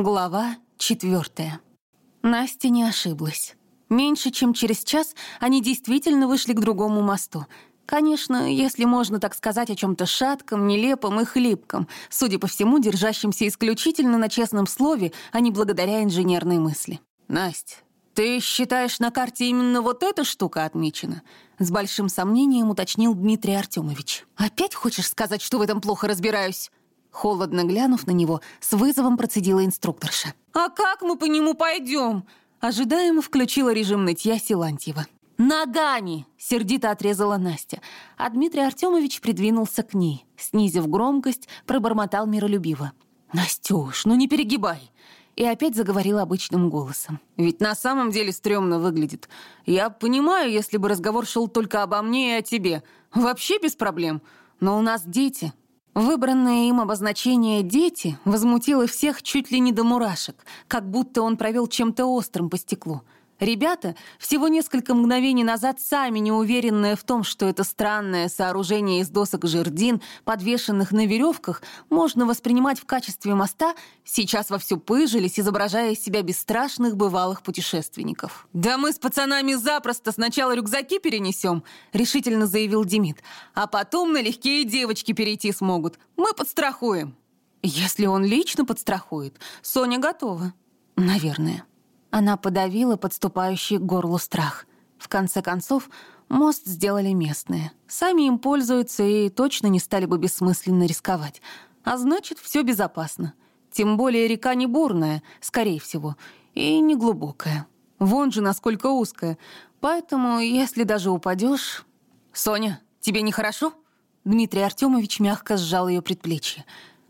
Глава четвертая. Настя не ошиблась. Меньше чем через час они действительно вышли к другому мосту. Конечно, если можно так сказать о чем-то шатком, нелепом и хлипком, судя по всему, держащемся исключительно на честном слове, а не благодаря инженерной мысли. «Настя, ты считаешь, на карте именно вот эта штука отмечена?» С большим сомнением уточнил Дмитрий Артемович. «Опять хочешь сказать, что в этом плохо разбираюсь?» Холодно глянув на него, с вызовом процедила инструкторша. «А как мы по нему пойдем?» Ожидаемо включила режим нытья Силантьева. «Ногами!» — сердито отрезала Настя, а Дмитрий Артемович придвинулся к ней. Снизив громкость, пробормотал миролюбиво. «Настюш, ну не перегибай!» И опять заговорил обычным голосом. «Ведь на самом деле стрёмно выглядит. Я понимаю, если бы разговор шел только обо мне и о тебе. Вообще без проблем. Но у нас дети, Выбранное им обозначение «дети» возмутило всех чуть ли не до мурашек, как будто он провел чем-то острым по стеклу — Ребята, всего несколько мгновений назад сами неуверенные в том, что это странное сооружение из досок жердин, подвешенных на веревках, можно воспринимать в качестве моста, сейчас вовсю пыжились, изображая из себя бесстрашных бывалых путешественников. «Да мы с пацанами запросто сначала рюкзаки перенесем», — решительно заявил Демид, «а потом налегке и девочки перейти смогут. Мы подстрахуем». Если он лично подстрахует, Соня готова. Наверное. Она подавила подступающий к горлу страх. В конце концов, мост сделали местные. Сами им пользуются и точно не стали бы бессмысленно рисковать. А значит, все безопасно. Тем более река не бурная, скорее всего, и не глубокая. Вон же насколько узкая. Поэтому, если даже упадешь... «Соня, тебе нехорошо?» Дмитрий Артемович мягко сжал ее предплечье.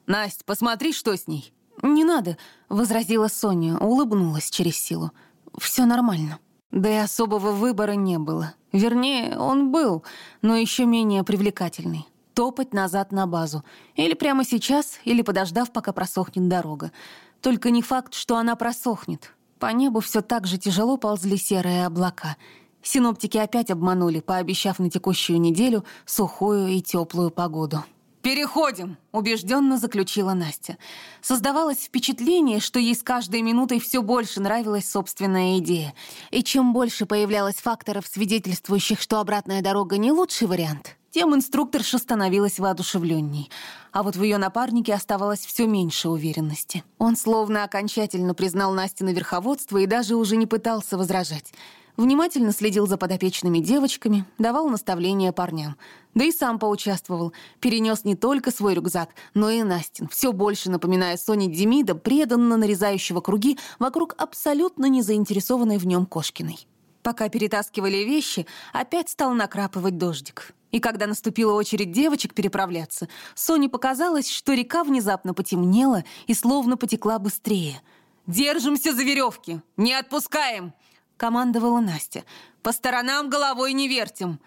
«Насть, посмотри, что с ней». «Не надо», — возразила Соня, улыбнулась через силу. «Все нормально». Да и особого выбора не было. Вернее, он был, но еще менее привлекательный. Топать назад на базу. Или прямо сейчас, или подождав, пока просохнет дорога. Только не факт, что она просохнет. По небу все так же тяжело ползли серые облака. Синоптики опять обманули, пообещав на текущую неделю сухую и теплую погоду. «Переходим!» — убежденно заключила Настя. Создавалось впечатление, что ей с каждой минутой все больше нравилась собственная идея. И чем больше появлялось факторов, свидетельствующих, что обратная дорога не лучший вариант, тем инструкторша становилась воодушевленней. А вот в ее напарнике оставалось все меньше уверенности. Он словно окончательно признал Настю на верховодство и даже уже не пытался возражать внимательно следил за подопечными девочками, давал наставления парням. Да и сам поучаствовал, перенес не только свой рюкзак, но и Настин, все больше напоминая Соне Демида, преданно нарезающего круги вокруг абсолютно не заинтересованной в нем Кошкиной. Пока перетаскивали вещи, опять стал накрапывать дождик. И когда наступила очередь девочек переправляться, Соне показалось, что река внезапно потемнела и словно потекла быстрее. «Держимся за веревки! Не отпускаем!» Командовала Настя. «По сторонам головой не вертим!»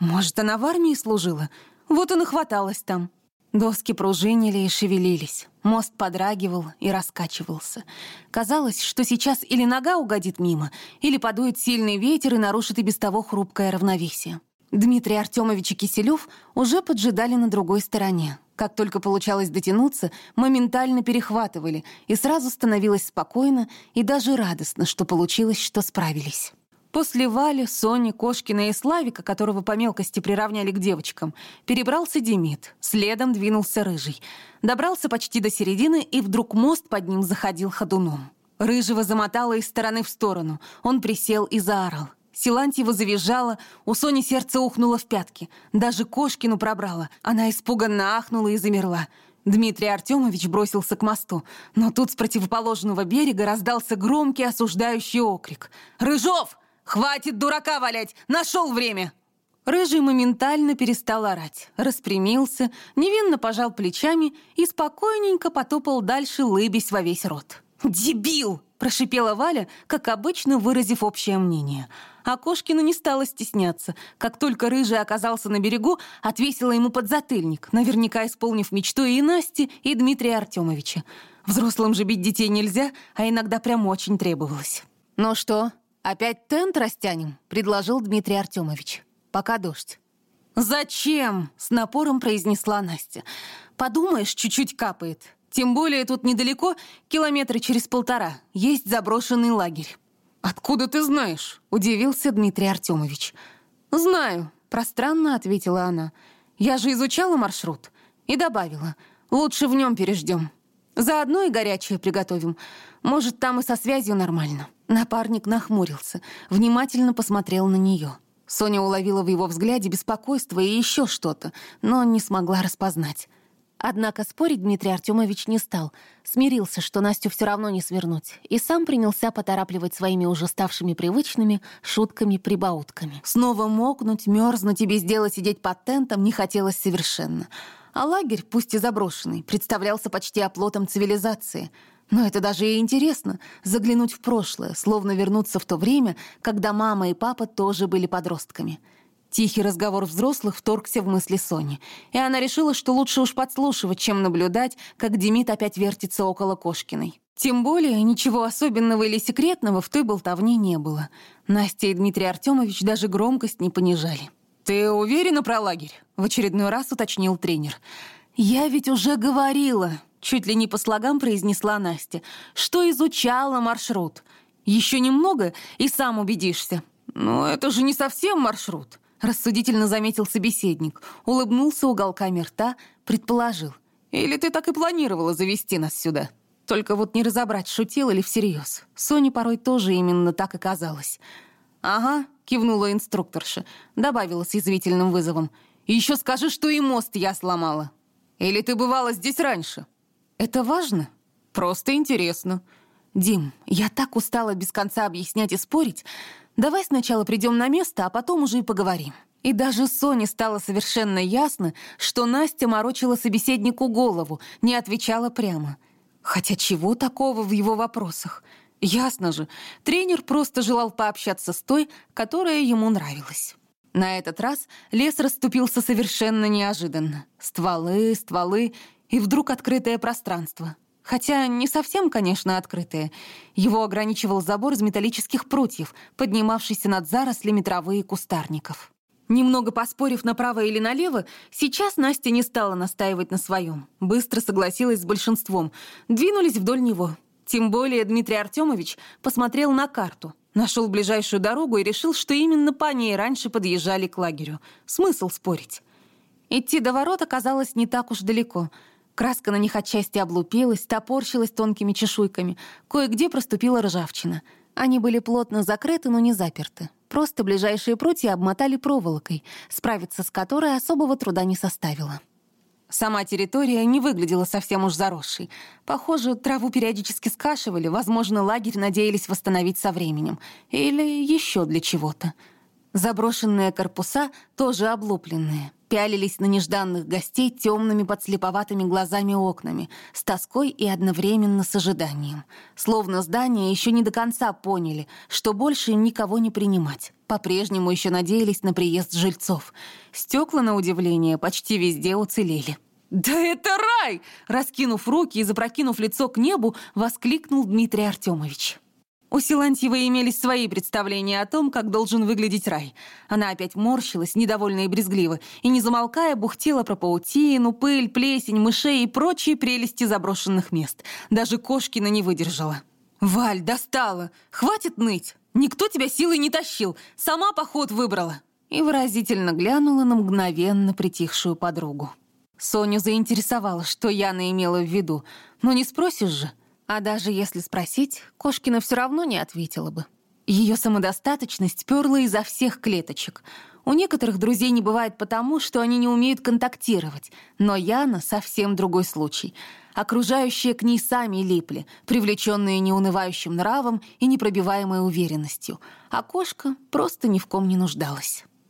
Может, она в армии служила? Вот он и хваталась там. Доски пружинили и шевелились. Мост подрагивал и раскачивался. Казалось, что сейчас или нога угодит мимо, или подует сильный ветер и нарушит и без того хрупкое равновесие. Дмитрий Артемович и Киселев уже поджидали на другой стороне. Как только получалось дотянуться, моментально перехватывали, и сразу становилось спокойно и даже радостно, что получилось, что справились. После Вали, Сони, Кошкина и Славика, которого по мелкости приравняли к девочкам, перебрался Демид, следом двинулся Рыжий. Добрался почти до середины, и вдруг мост под ним заходил ходуном. Рыжего замотало из стороны в сторону. Он присел и заорал. Силантьева завизжала, у Сони сердце ухнуло в пятки. Даже Кошкину пробрала. Она испуганно ахнула и замерла. Дмитрий Артемович бросился к мосту, но тут с противоположного берега раздался громкий осуждающий окрик. «Рыжов! Хватит дурака валять! Нашел время!» Рыжий моментально перестал орать, распрямился, невинно пожал плечами и спокойненько потопал дальше, лыбясь во весь рот. «Дебил!» – прошипела Валя, как обычно выразив общее мнение – а Кошкина не стала стесняться. Как только Рыжий оказался на берегу, отвесила ему подзатыльник, наверняка исполнив мечту и Насти, и Дмитрия Артемовича. Взрослым же бить детей нельзя, а иногда прям очень требовалось. «Ну что, опять тент растянем?» — предложил Дмитрий Артемович. «Пока дождь». «Зачем?» — с напором произнесла Настя. «Подумаешь, чуть-чуть капает». Тем более тут недалеко, километра через полтора, есть заброшенный лагерь». «Откуда ты знаешь?» — удивился Дмитрий Артемович. «Знаю», — пространно ответила она. «Я же изучала маршрут». И добавила, «Лучше в нем переждем. Заодно и горячее приготовим. Может, там и со связью нормально». Напарник нахмурился, внимательно посмотрел на нее. Соня уловила в его взгляде беспокойство и еще что-то, но не смогла распознать. Однако спорить Дмитрий Артемович не стал, смирился, что Настю все равно не свернуть, и сам принялся поторапливать своими уже ставшими привычными шутками-прибаутками. Снова мокнуть, мерзнуть и без дела сидеть под тентом не хотелось совершенно. А лагерь, пусть и заброшенный, представлялся почти оплотом цивилизации. Но это даже и интересно — заглянуть в прошлое, словно вернуться в то время, когда мама и папа тоже были подростками — Тихий разговор взрослых вторгся в мысли Сони, и она решила, что лучше уж подслушивать, чем наблюдать, как Демид опять вертится около Кошкиной. Тем более ничего особенного или секретного в той болтовне не было. Настя и Дмитрий Артемович даже громкость не понижали. «Ты уверена про лагерь?» — в очередной раз уточнил тренер. «Я ведь уже говорила», — чуть ли не по слогам произнесла Настя, «что изучала маршрут. Еще немного, и сам убедишься». «Но это же не совсем маршрут», рассудительно заметил собеседник, улыбнулся уголками рта, предположил. «Или ты так и планировала завести нас сюда?» Только вот не разобрать, шутил или всерьез. Соне порой тоже именно так и казалось. «Ага», — кивнула инструкторша, добавила с язвительным вызовом. «Еще скажи, что и мост я сломала. Или ты бывала здесь раньше?» «Это важно?» «Просто интересно». «Дим, я так устала без конца объяснять и спорить. Давай сначала придем на место, а потом уже и поговорим». И даже Соне стало совершенно ясно, что Настя морочила собеседнику голову, не отвечала прямо. Хотя чего такого в его вопросах? Ясно же, тренер просто желал пообщаться с той, которая ему нравилась. На этот раз лес расступился совершенно неожиданно. Стволы, стволы и вдруг открытое пространство. Хотя не совсем, конечно, открытое. Его ограничивал забор из металлических прутьев, поднимавшийся над зарослями травы и кустарников. Немного поспорив направо или налево, сейчас Настя не стала настаивать на своем. Быстро согласилась с большинством. Двинулись вдоль него. Тем более Дмитрий Артемович посмотрел на карту, нашел ближайшую дорогу и решил, что именно по ней раньше подъезжали к лагерю. Смысл спорить. Идти до ворот оказалось не так уж далеко — Краска на них отчасти облупилась, топорщилась тонкими чешуйками. Кое-где проступила ржавчина. Они были плотно закрыты, но не заперты. Просто ближайшие прутья обмотали проволокой, справиться с которой особого труда не составило. Сама территория не выглядела совсем уж заросшей. Похоже, траву периодически скашивали, возможно, лагерь надеялись восстановить со временем. Или еще для чего-то. Заброшенные корпуса тоже облупленные пялились на нежданных гостей темными подслеповатыми глазами окнами, с тоской и одновременно с ожиданием. Словно здания еще не до конца поняли, что больше никого не принимать. По-прежнему еще надеялись на приезд жильцов. Стекла, на удивление, почти везде уцелели. «Да это рай!» Раскинув руки и запрокинув лицо к небу, воскликнул Дмитрий Артемович. У Силантьевой имелись свои представления о том, как должен выглядеть рай. Она опять морщилась, недовольно и брезгливо, и, не замолкая, бухтела про паутину, пыль, плесень, мышей и прочие прелести заброшенных мест. Даже Кошкина не выдержала. «Валь, достала! Хватит ныть! Никто тебя силой не тащил! Сама поход выбрала!» И выразительно глянула на мгновенно притихшую подругу. Соню заинтересовала, что Яна имела в виду. «Но не спросишь же?» А даже если спросить, Кошкина все равно не ответила бы. Ее самодостаточность перла изо всех клеточек. У некоторых друзей не бывает потому, что они не умеют контактировать. Но Яна — совсем другой случай. Окружающие к ней сами липли, привлеченные неунывающим нравом и непробиваемой уверенностью. А кошка просто ни в ком не нуждалась.